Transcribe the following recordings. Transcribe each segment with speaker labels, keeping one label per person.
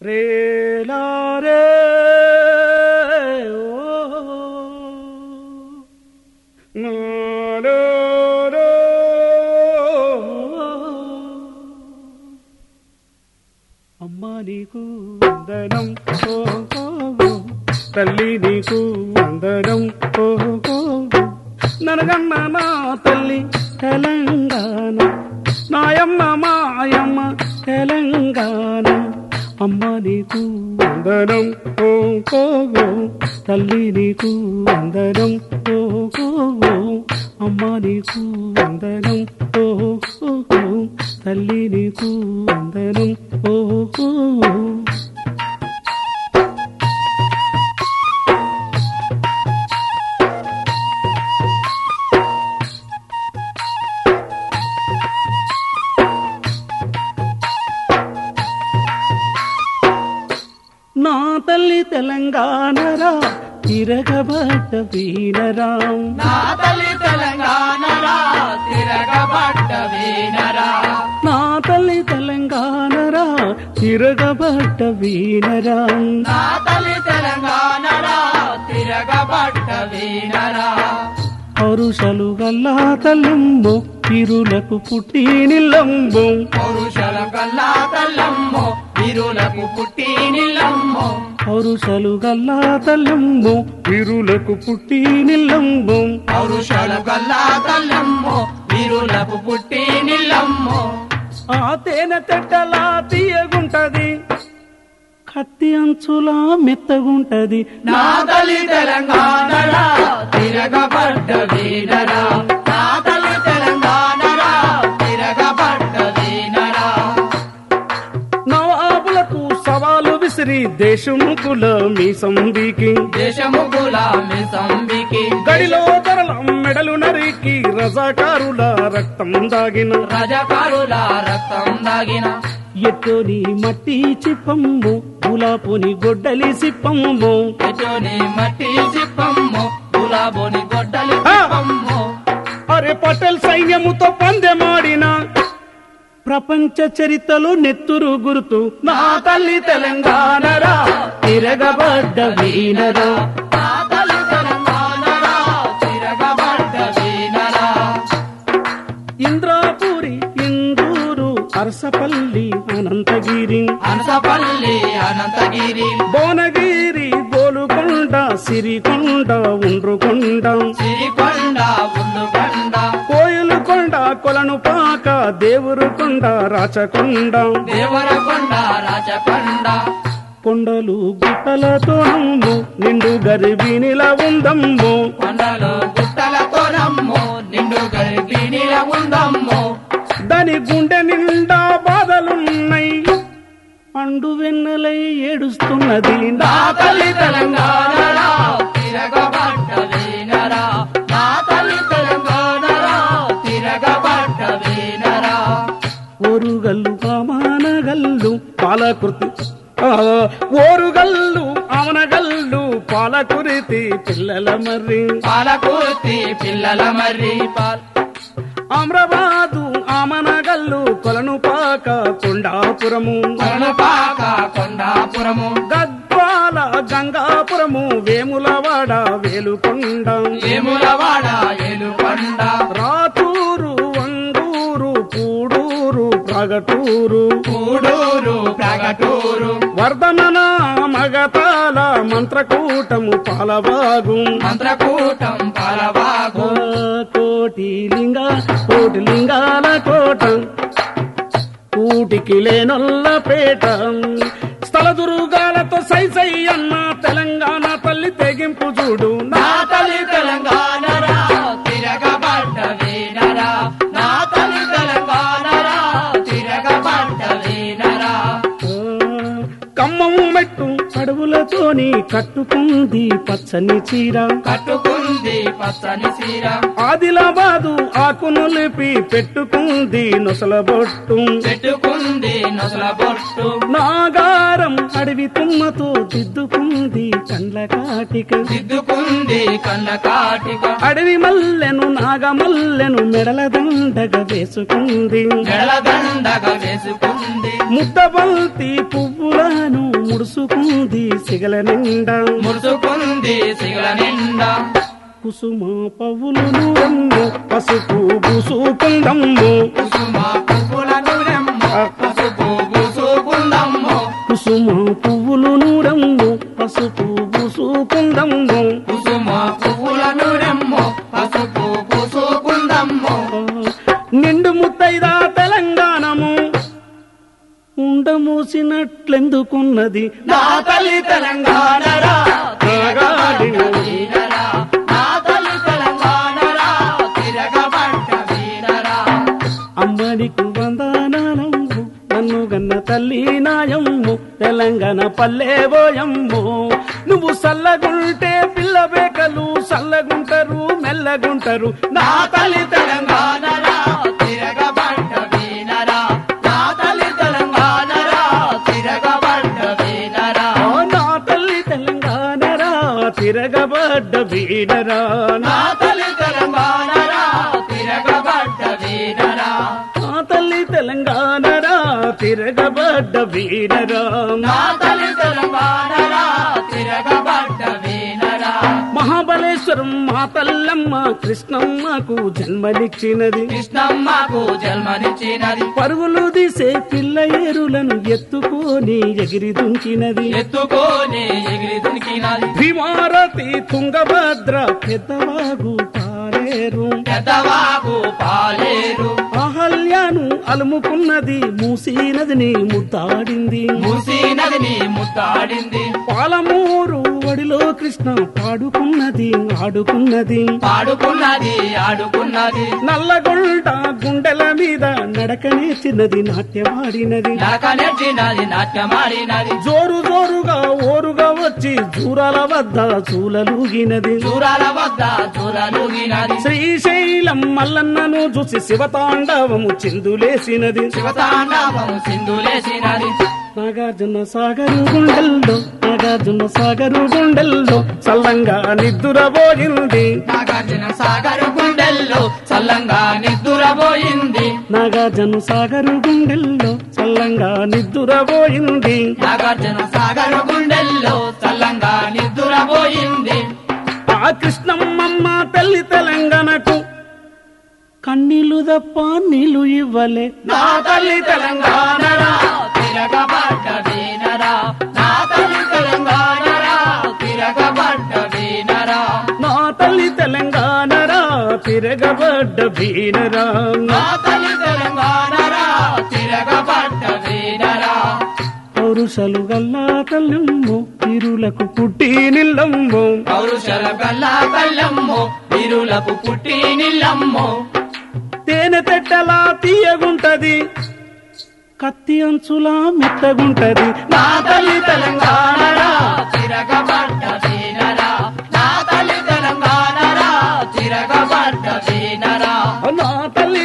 Speaker 1: రేలా రే ఓ నాలో రో. అమ్మా నీకు వందనం ఓ తల్లి నీకు వందనం ఓ ఓ. ననగన్న నా తల్లి తెలంగాణ తల్లి నీకు వందనం ఓ అమ్మ నీకు వందనం ఓ తల్లి నీకు వందనం ఓ తెలంగాణ రా తిరగబడ్డ వీరరాం
Speaker 2: నా తల్లి తెలంగాణరా తిరగబడ్డ వీనరా
Speaker 1: నా తల్లి తెలంగాణరా తిరగబడ్డ వీరరాం
Speaker 2: నా తల్లి తెలంగాణరా తిరగబడ్డ వీనరా
Speaker 1: పరుషలు గల్లా తల్లెంబో తిరులకు పుట్టి నిల్లంబో.
Speaker 2: పౌరుషల కల్లా తల్లమ్మో వీరులకు పుట్టి
Speaker 1: పరుషలు గల్లా తల్లెంబో తిరులకు పుట్టి నిల్లంబో.
Speaker 2: పౌరుషల కల్లా తల్లమ్మో వీరులకు పుట్టి నిల్లమ్మో
Speaker 1: ఆ తేనె తెట్టలా తీయగుంటది కత్తి అంచులా మెత్తగుంటది.
Speaker 2: నా తల్లి తెలంగాణరా తిరగబడ్డ వీనరా నా తల్లి
Speaker 1: విసిరి దేశముకుల మీ సంబికి.
Speaker 2: దేశము గులామి సంబికి.
Speaker 1: గడిలో ధరల మెడలు నరికి రజాకారుల రక్తం దాగిన.
Speaker 2: రజకారుల రక్తం దాగిన.
Speaker 1: ఎట్టోని మట్టి చిప్పమ్ము గులాపుని గొడ్డలి సిప్పమ్ము.
Speaker 2: ఎటోని మట్టి చిప్పమ్ము గులాబోని గొడ్డలి
Speaker 1: అరే పటేల్ సైన్యముతో పందెమాడిన. ప్రపంచ చరిత్రలో నెత్తురు గుర్తు. నా తల్లి తెలంగాణరా తిరగబడ్డ వీనరా ఇంద్రాపురి ఇందూరు అరసపల్లి అనంతగిరి.
Speaker 2: అనసపల్లి అనంతగిరి.
Speaker 1: భువనగిరి గోలుకొండ సిరికొండ ఉండ్రుకొండ.
Speaker 2: సిరికొండ ఉల్లుకొండ
Speaker 1: కోయిలుకొండ కొలను పాక దేవురుకొండ రాచకొండ.
Speaker 2: దేవరకొండ రాజకొండ
Speaker 1: కొండలు గుట్టలతో నమ్ము నిండు గరిబినిల ఉందమ్ము.
Speaker 2: కొండలు గుట్టలతో నమ్ము నిండు గర్భిణిల ఉందమ్ము.
Speaker 1: దాని గుండె నిండా బాధలున్నాయి పండు వెన్నెలై ఏడుస్తున్నది.
Speaker 2: నా తల్లి తెలంగాణరా తిరగబడ్డ
Speaker 1: ఆ, ఓరుగల్లు ఆమనగల్లు పాలకురితి పిల్లల మర్రి.
Speaker 2: పాలకూర్తి పిల్లల మర్రి. పాల్
Speaker 1: అమ్రబాదు ఆమనగల్లు కొలను పాక కొండాపురము.
Speaker 2: కొనపాక కొండాపురము.
Speaker 1: గద్వాల గంగాపురము వేములవాడ వేలుకొండ.
Speaker 2: ఏములవాడ ఏలుకొండ
Speaker 1: రాతూరు వంగూరు పూడూరు ప్రగటూరు.
Speaker 2: కూడూరు ప్రగటూరు
Speaker 1: వర్ధమన మగతాల మంత్రకూటము పాలవాగు.
Speaker 2: మంత్రకూటం పాలవాగు.
Speaker 1: కోటి లింగ కోటి లింగాల కోట. కూటికి లేనొల్ల పేట. స్థల దురుగాలతో సై సై అన్న కట్టుకుంది పచ్చని చీర.
Speaker 2: కట్టుకుంది పచ్చని సీర
Speaker 1: ఆదిలాబాదు ఆకును లిపి పెట్టుకుంది నొసల బొట్టు.
Speaker 2: పెట్టుకుంది నొసల బొట్టు.
Speaker 1: నాగారం అడవి తుమ్మతో దిద్దుకుంది కండ్ల కాటిక.
Speaker 2: దిద్దుకుంది కళ్ళ కాటిక.
Speaker 1: అడవి మల్లెను నాగమల్లెను మెడల దండగ వేసుకుంది.
Speaker 2: మెడదండగా వేసుకుంది.
Speaker 1: ముద్దబంతి పువ్వులను ముడుసుకుంది సిగల నిండా.
Speaker 2: ముడుచుకుంది సిగల నిండా.
Speaker 1: కుసుమ రమ్ము పసుపు పూసుకుందమ్ము.
Speaker 2: కుసుమ పువ్వుల నూనెమ్మ
Speaker 1: ఉండమూసినట్లెందుకున్నది
Speaker 2: నా తల్లి వీరరా
Speaker 1: అమ్మడికి వందనాలమ్ము నన్ను గన్న తల్లి నాయమ్ము తెలంగాణ పల్లెబోయమ్ము నువ్వు సల్లగుంటే పిల్ల బేకలు సల్లగుంటరు మెల్లగుంటరు.
Speaker 2: నా తల్లి తెలంగాణరా
Speaker 1: వీడరా
Speaker 2: నా తల్లి తెలంగాణరా తిరగబడ్డ వీరరా
Speaker 1: నా తల్లి తెలంగాణరా తిరగబడ్డ వీడరా
Speaker 2: నా తల్లి
Speaker 1: మహాబలేశ్వరం మా తల్లమ్మ కృష్ణమ్మకు జన్మనిచ్చినది.
Speaker 2: కృష్ణమ్మకు జన్మనిచ్చినది.
Speaker 1: పరుగులు తీసే పిల్ల ఏరులను ఎత్తుకొని ఎగిరి దుంకినది.
Speaker 2: ఎత్తుకొని ఎగిరి దునికినది
Speaker 1: భీమారతి తుంగభద్ర పెద్దవాగు పారేరు
Speaker 2: పెద్దవాగు పాలేరు.
Speaker 1: అహల్యాను అలుముకున్నది మూసీ నదిని ముద్దాడింది.
Speaker 2: మూసీ నదిని ముత్తాడింది
Speaker 1: పాలమూరు వడిలో కృష్ణ పాడుకున్నది ఆడుకున్నది.
Speaker 2: పాడుకున్నది ఆడుకున్నది.
Speaker 1: నల్లగొండ గుండెల మీద నడకనే చిన్నది నాట్యమాడినది.
Speaker 2: నడక నెచ్చినది నాట్యమాడినది.
Speaker 1: జోరు జోరుగా ఓరుగా వచ్చి జూరాల వద్ద చూలలూగినది.
Speaker 2: చూరాల వద్ద చూరలుగినది
Speaker 1: శ్రీశైలం మల్లన్నను చూసి శివతాండవము చిందులేసినది.
Speaker 2: శివతాండవం సింధులేసినది
Speaker 1: నాగార్జున సాగరు గుండెల్లో నాగార్జున సాగరు గుండెల్లో చల్లంగా నిద్దురబోయింది.
Speaker 2: నాగార్జున సాగరు గుండెల్లో చల్లంగా నిద్దురబోయింది.
Speaker 1: నాగార్జున సాగరు గుండెల్లో చల్లంగా నిద్దురబోయింది.
Speaker 2: నాగార్జున సాగరు గుండెల్లో చల్లంగా నిద్దురబోయింది.
Speaker 1: ఆ కృష్ణమ్మమ్మ తల్లి తెలంగాణకు కన్నీళ్ళు తప్ప నీళ్ళు ఇవ్వలే
Speaker 2: నా తల్లి వీనరా నా తల్లి తెలంగాణరా తిరగబడ్డ వీనరా
Speaker 1: నా తల్లి తెలంగాణరా తిరగబడ్డ వీనరా పౌరుషలు గల్లా తల్లెమ్మో ఇరులకు పుట్టి నిల్లమ్మో.
Speaker 2: పౌరుషల కల్లా కల్లమ్మో వీరులకు పుట్టి నిల్లమ్మో.
Speaker 1: తేనె తెట్టలా తీయగుంటది. కత్తి అంచులా మెత్తగుంటది.
Speaker 2: నా తల్లి తెలంగాణరా నా తల్లి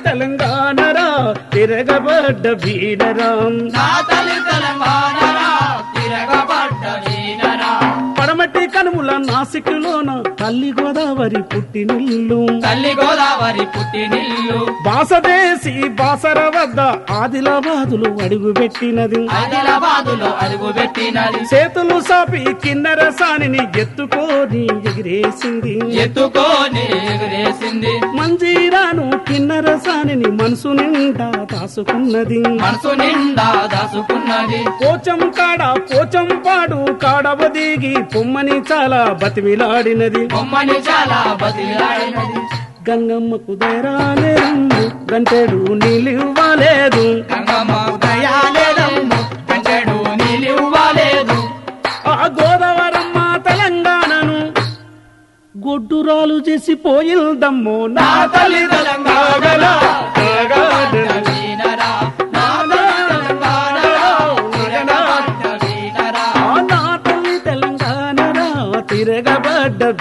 Speaker 2: తెలంగాణరా తిరగబడ్డ వీనరా
Speaker 1: నా తల్లి తెలంగాణరా తిరగబడ్డ వీనరా పడమటి కనుముల నాసిక్లోనా తల్లి గోదావరి పుట్టినిల్లు.
Speaker 2: తల్లి గోదావరి పుట్టి నిల్లు
Speaker 1: బాసదేశి బాసర వద్ద ఆదిలాబాదులు అడుగు పెట్టినది.
Speaker 2: ఆదిలాబాదులో అడుగు పెట్టినది.
Speaker 1: చేతులు సాపి కిన్నెర సానిని ఎత్తుకొని ఎగిరేసింది.
Speaker 2: ఎత్తుకొని ఎగురేసింది.
Speaker 1: మంజీరాను కిన్నెర సానిని మనసు నిండా దాసుకున్నది.
Speaker 2: మనసు నిండా దాసుకున్నది.
Speaker 1: పోచం కాడ పోచం పాడు కాడవ దిగి పొమ్మని చాలా బతిమిలాడినది.
Speaker 2: బొమ్మని చాలా బతిలాడినది
Speaker 1: గంగమ్మకు దయరాలే గంటెడు నీళ్ళివ్వలేదు
Speaker 2: గంగమ్మ దయాలేదమ్ము కంచెడు నీలివ్వలేదు.
Speaker 1: ఆ గోదావరమ్మ తెలంగాణను గొడ్డురాలు చేసి పోయిల్దమ్మో.
Speaker 2: నా తల్లి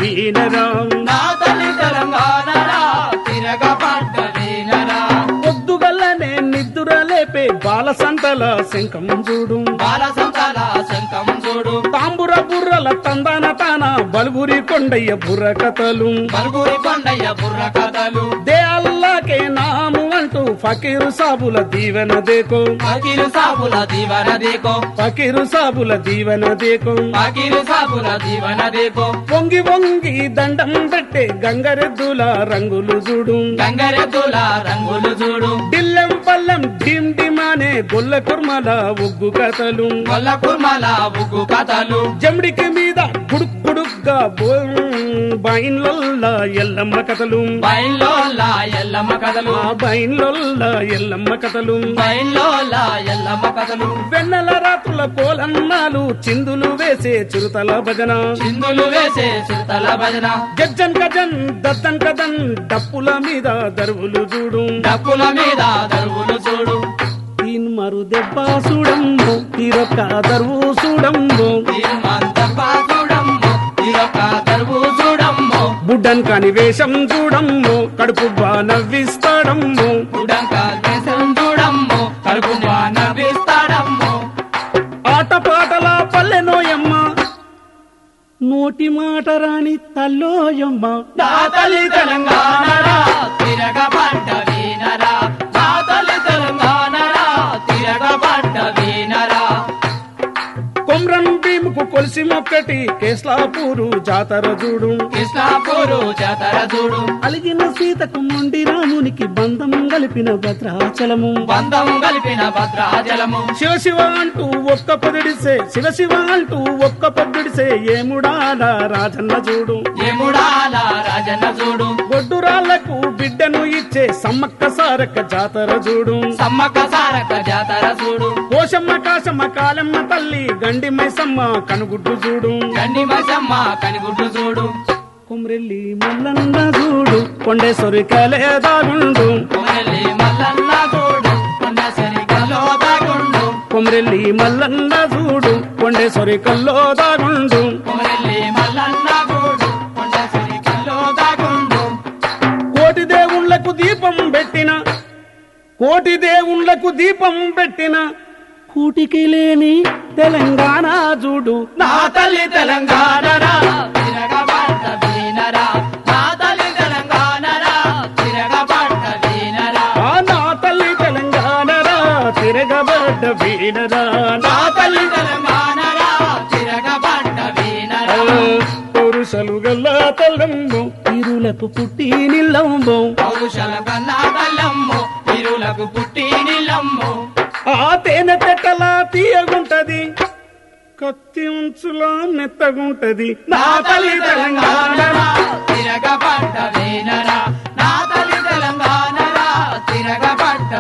Speaker 2: వీనరా నా తల్లి
Speaker 1: తెలంగాణరా తిరగబడ్డ వీనరా పొద్దుగల్లనే నిద్దుర లేపే బాల సంతల శంఖం చూడు.
Speaker 2: బాల సంతాల శంఖం చూడు.
Speaker 1: తాంబుర బుర్రల తందాన తాన బలుగురి కొండయ్య బుర్ర కథలు
Speaker 2: పలుగురి కొండయ్య బుర్ర కథలు
Speaker 1: దే అల్లాకే నాము అంటూ ఫకీరు సాబుల దీవెన దేకో.
Speaker 2: ఫకీరు సాబుల దీవన దేకో.
Speaker 1: ఫకీరు సాబుల దీవెన దేకో.
Speaker 2: ఫకీరు సాబుల దీవన దేకో.
Speaker 1: వంగి వంగి దండం పెట్టే గంగరెద్దుల రంగులు చూడు.
Speaker 2: గంగరెద్దుల రంగులు చూడు.
Speaker 1: డిల్లెం పల్లెం ఢీమ్ డిమానే గొల్ల కుర్మల ఉగ్గు కథలు.
Speaker 2: గొల్ల కుర్మల ఉగ్గు కథలు.
Speaker 1: జమిడికి మీద గుడుక్ గుడుగ్గా బైన్లొల్ల ఎల్లమ్మ కథలు.
Speaker 2: బయల్లోల ఎల్లమ్మ కథలు.
Speaker 1: బైన్లొల్ల ఎల్లమ్మ కథలు.
Speaker 2: బయల్లోల ఎల్లమ్మ కథలు.
Speaker 1: వెన్నెల రాత్రుల కోలన్నాలు చిందులు వేసే చిరుతల భజన.
Speaker 2: చిందులు వేసే చిరుతల భజన.
Speaker 1: గజ్జన్ గజన్ దద్దన్ కదన్ డప్పుల మీద దరువులు చూడు.
Speaker 2: డప్పుల మీద దరువులు చూడు.
Speaker 1: తీన్ మరు దెబ్బ చూడమ్ము తీరొక్క దరువు చూడమ్ము
Speaker 2: చూడమ్ము
Speaker 1: బుడ్డన్ కాని వేషం చూడమ్ము కడుపు బా నవ్విస్తాడమ్ము
Speaker 2: నవ్విస్తాడమ్ము
Speaker 1: ఆటపాటల పల్లెనోయమ్మ నోటి మాట రాని తల్లోయమ్మ.
Speaker 2: తల్లి వీనరా
Speaker 1: భీముకు కొలిసి మొక్కటి కేస్లాపూరు జాతర చూడు.
Speaker 2: కృష్ణాపూరు జాతర చూడు.
Speaker 1: అలిగిన సీతకు మొండి రామునికి బంధం కలిపిన భద్రాచలము.
Speaker 2: బంధం కలిపిన భద్రాజలము
Speaker 1: శివ శివ అంటూ ఒక్క పొదిడిసే శివ శివ అంటూ ఒక్క పొద్దుడిసే ఏముడాల రాజన్న చూడు.
Speaker 2: ఎముడాల రాజన్న చూడు.
Speaker 1: గొడ్డురాళ్ళకు బిడ్డను ఇచ్చే సమ్మక్క సారక్క జాతర చూడు.
Speaker 2: సమ్మక్క సారక్క జాతర చూడు.
Speaker 1: పోషమ్మ కాశమ్మ కాలమ్మ తల్లి గండి మైసమ్మ కనుగుడ్డు చూడు.
Speaker 2: గండి మసమ్మ కనిగుడ్డు చూడు.
Speaker 1: కొమ్రెల్లి మల్లన్న చూడు కొండేశ్వరి కలేదాగుండు
Speaker 2: కొమరెల్లి మల్లన్న చూడు కొండ సరిగలో దాగుండు.
Speaker 1: కొమ్రెల్లి మల్లన్న చూడు కొండేశ్వరి కల్లో దాగుండు.
Speaker 2: కొమరెల్లి మల్లన్న చూడు కొండ
Speaker 1: కోటి దేవుళ్ళకు దీపం పెట్టిన కోటి దేవుళ్ళకు దీపం పెట్టిన కూటికి లేని తెలంగాణ చూడు.
Speaker 2: నా తల్లి తెలంగాణ తిరగబడ్డ వీనరా నా తల్లి తెలంగాణరా తిరగబడ్డ వీనరా
Speaker 1: ఆ గల్ల తల్లమ్ము ఇరులకు పుట్టి నిల్లమ్ము.
Speaker 2: పౌరుషల కన్నా ఇరులకు పుట్టి నిల్లమ్ము.
Speaker 1: ఆ తేనె తెట్టలా తీయగుంటది. కత్తి ఉంచులా మెత్తగుంటది
Speaker 2: నా తల్లి తెలంగాణ తిరగబడ్డ నా తల్లి తెలంగాణ తిరగబడ్డ